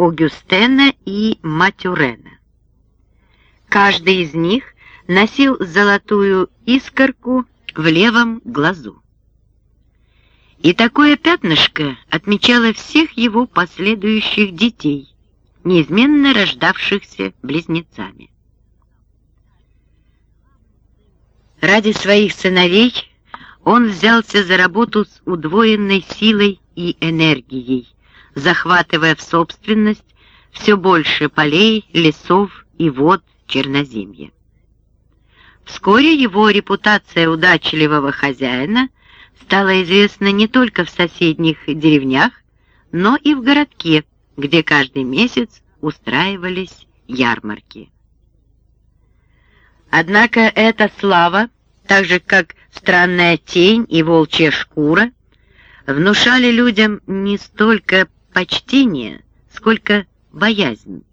Огюстена и Матюрена. Каждый из них носил золотую искорку в левом глазу. И такое пятнышко отмечало всех его последующих детей, неизменно рождавшихся близнецами. Ради своих сыновей он взялся за работу с удвоенной силой и энергией, захватывая в собственность все больше полей, лесов и вод Черноземья. Вскоре его репутация удачливого хозяина стала известна не только в соседних деревнях, но и в городке, где каждый месяц устраивались ярмарки. Однако эта слава, так же как странная тень и волчья шкура, внушали людям не столько почтение, сколько боязнь,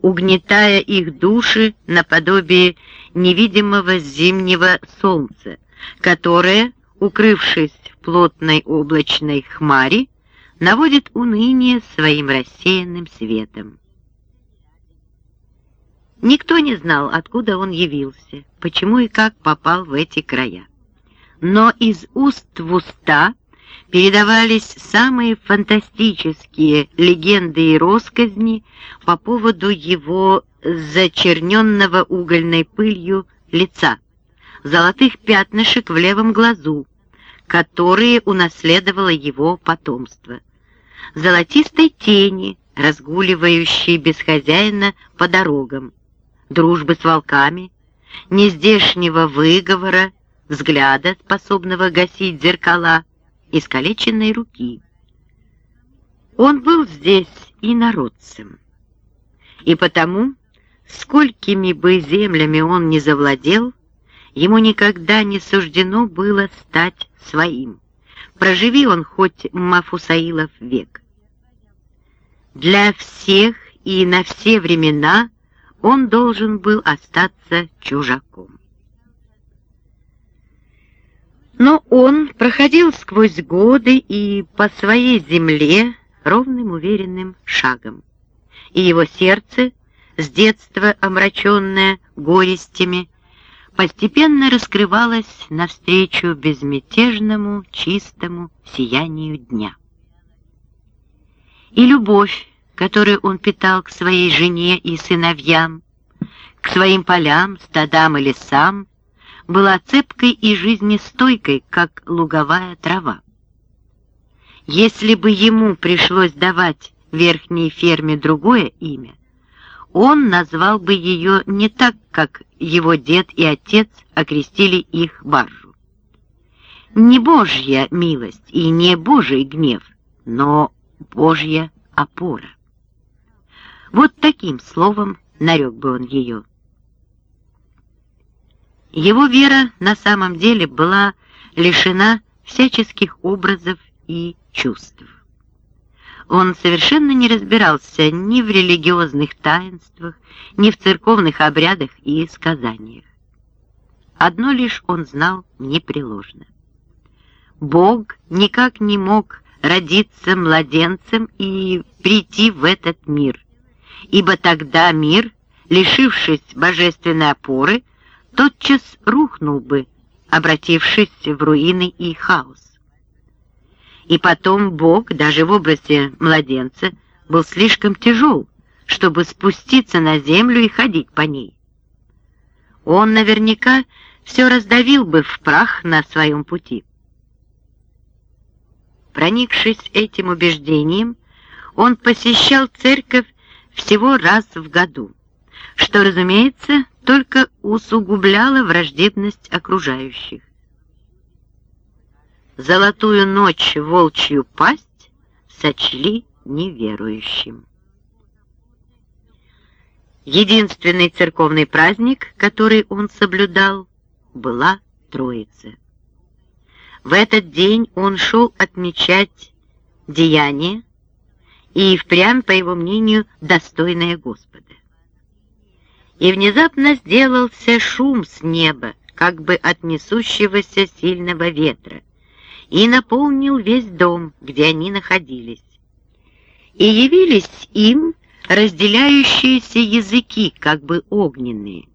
угнетая их души наподобие невидимого зимнего солнца, которое, укрывшись в плотной облачной хмари, наводит уныние своим рассеянным светом. Никто не знал, откуда он явился, почему и как попал в эти края. Но из уст в уста передавались самые фантастические легенды и росказни по поводу его зачерненного угольной пылью лица, золотых пятнышек в левом глазу, которые унаследовало его потомство, золотистой тени, разгуливающей без хозяина по дорогам, дружбы с волками, нездешнего выговора, взгляда, способного гасить зеркала, искалеченной руки. Он был здесь и народцем, и потому, сколькими бы землями он не завладел, ему никогда не суждено было стать своим. Проживи он хоть Мафусаилов век. Для всех и на все времена он должен был остаться чужаком. Но он проходил сквозь годы и по своей земле ровным уверенным шагом, и его сердце, с детства омраченное горестями, постепенно раскрывалось навстречу безмятежному, чистому сиянию дня. И любовь, которую он питал к своей жене и сыновьям, к своим полям, стадам и лесам, была цепкой и жизнестойкой, как луговая трава. Если бы ему пришлось давать верхней ферме другое имя, он назвал бы ее не так, как его дед и отец окрестили их баржу. Не Божья милость и не Божий гнев, но Божья опора. Вот таким словом нарек бы он ее. Его вера на самом деле была лишена всяческих образов и чувств. Он совершенно не разбирался ни в религиозных таинствах, ни в церковных обрядах и сказаниях. Одно лишь он знал непреложно. Бог никак не мог родиться младенцем и прийти в этот мир, ибо тогда мир, лишившись божественной опоры, тотчас рухнул бы, обратившись в руины и хаос. И потом Бог, даже в образе младенца, был слишком тяжел, чтобы спуститься на землю и ходить по ней. Он наверняка все раздавил бы в прах на своем пути. Проникшись этим убеждением, он посещал церковь всего раз в году, что, разумеется, только усугубляло враждебность окружающих. Золотую ночь волчью пасть сочли неверующим. Единственный церковный праздник, который он соблюдал, была Троица. В этот день он шел отмечать деяние и впрямь, по его мнению, достойное Господа и внезапно сделался шум с неба, как бы от несущегося сильного ветра, и наполнил весь дом, где они находились. И явились им разделяющиеся языки, как бы огненные,